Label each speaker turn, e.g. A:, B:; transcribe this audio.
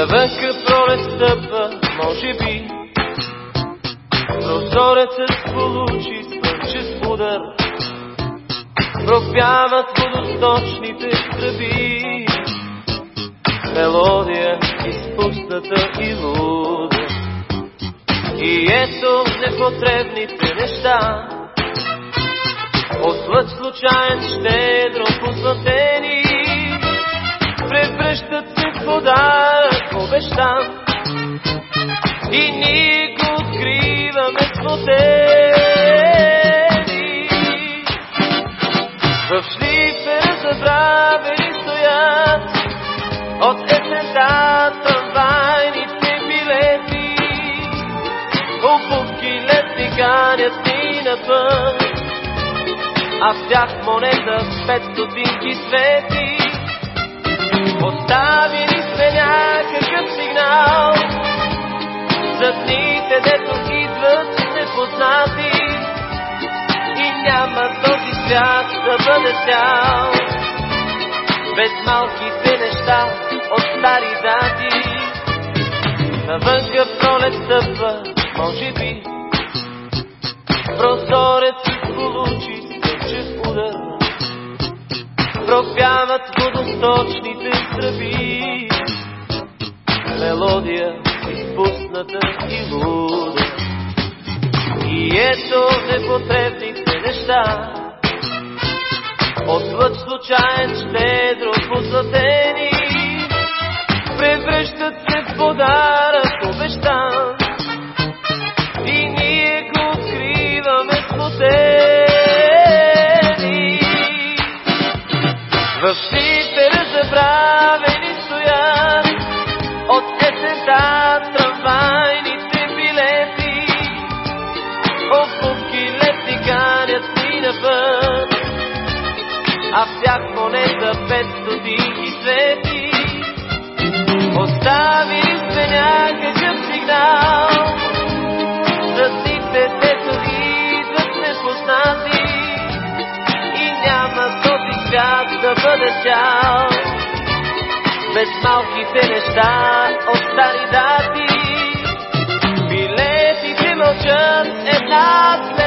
A: Навънка пролет стъпва, може би. Прозорецът получи слънчев удар. Пропяват водосточните тръби. Мелодия изпусната и луда. Непотребните неща. Ослът случайен, щедро посветени, превръщат се в подарък обещан. И ние го откриваме смутени. В шлифера забравени стоят от есента трамвайните билети. Обувки летни ганят ни навън, а в тях монета с пет стотинки свети. Оставили сме някакъв сигнал за дните, дето идват непознати и няма този свят да бъде цял без малките неща от стари дати. Навънка пролет водосточните тръби, мелодия изпусната и луда. И ето непотребните неща, отвъд случайен щедро посътени, превръщат се в подарък обещан. И ние го откриваме смутени. В шифера забравени стоят от есента трамвайните билети. Обувки лепни ганят ни навън, а в тях монета пет стотинки свети. Оставили сме някакъв сигнал. За дните, дето идват непознати. И няма този свят да бъде цял без малките неща от стари дати. Билетите мълчат една следа